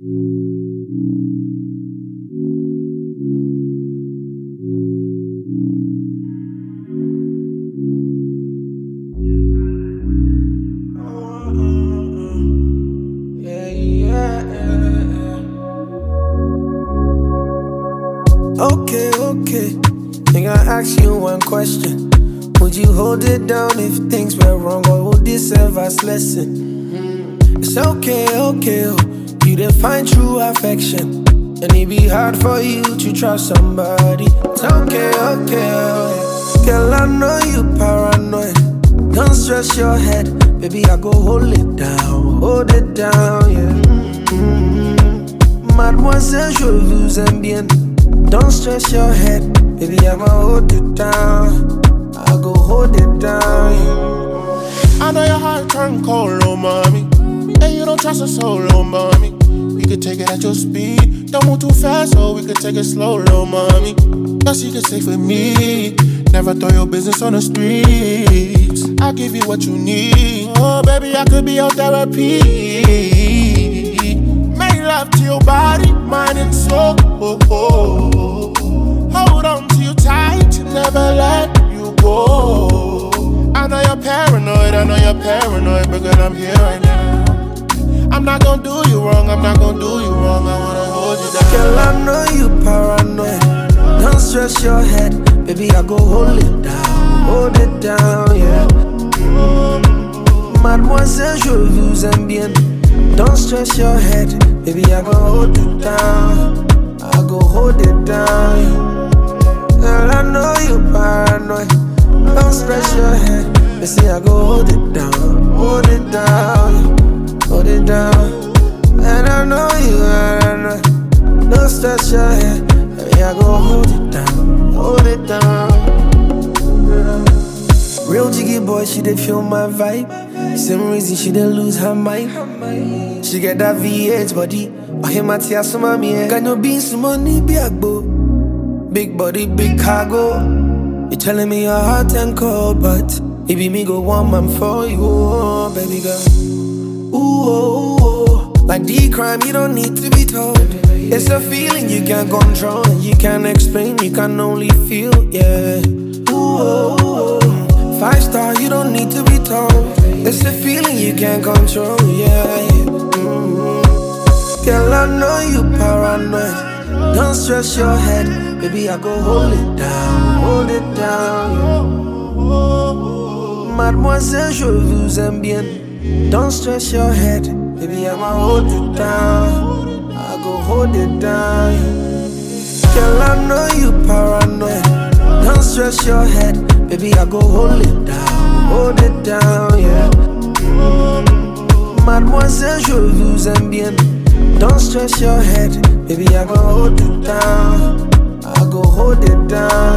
Okay, okay. Think I ask you one question. Would you hold it down if things were wrong, or would this serve as lesson? It's okay, okay. oh. Didn't find true affection, and it be hard for you to trust somebody. It's okay, okay. oh. Girl, I know you paranoid. Don't stress your head, baby. I go hold it down, hold it down, yeah. Mm-hmm. Mademoiselle, je vous aime bien. Don't stress your head, baby. I'ma hold it down. I go hold it down. yeah. I know your heart turn cold, oh mommy. And you don't trust a soul, oh mommy. Take it at your speed. Don't move too fast, so we could take it slow, oh mommy. That's you can say for me. Never throw your business on the streets. I'll give you what you need. Oh, baby, I could be your therapy. Make love to your body, mind, and soul. Oh, oh. Hold on to you tight, never let you go. I know you're paranoid, I know you're paranoid, but girl, I'm here right now. I'm not gonna do you wrong, I'm not gonna do you wrong, I wanna hold you down. Girl, I know you paranoid. Don't stress your head, baby. I go hold it down, hold it down, yeah. Mademoiselle, je vous aime bien. Don't stress your head, baby. I go hold it down, I go hold it down. yeah. Girl, I know you paranoid. Don't stress your head, baby. I go hold it down, hold it down, yeah. It down. And I know you paranoid. Don't stress your head, baby. I go hold it down, hold it down. Real jiggy boy, she did feel my vibe. Same reason she didn't lose her mind. She get that VH body. I hear my tears from my Got no beans, some money, be a go. Big body, big cargo. You telling me you're hot and cold, but it me go one man for you, oh, baby girl. Like the crime, you don't need to be told. It's a feeling you can't control, you can't explain, you can only feel, yeah. Five star, you don't need to be told. It's a feeling you can't control, yeah. Girl, I know you paranoid. Don't stress your head, baby. I go hold it down, hold it down. Mademoiselle, je vous aime bien. Don't stress your head, baby. I'ma hold it down. I go hold it down. Girl, I know you paranoid. Don't stress your head, baby. I go hold it down, hold it down, yeah. Mademoiselle, je vous aime bien. Don't stress your head, baby. I go hold it down. I go hold it down.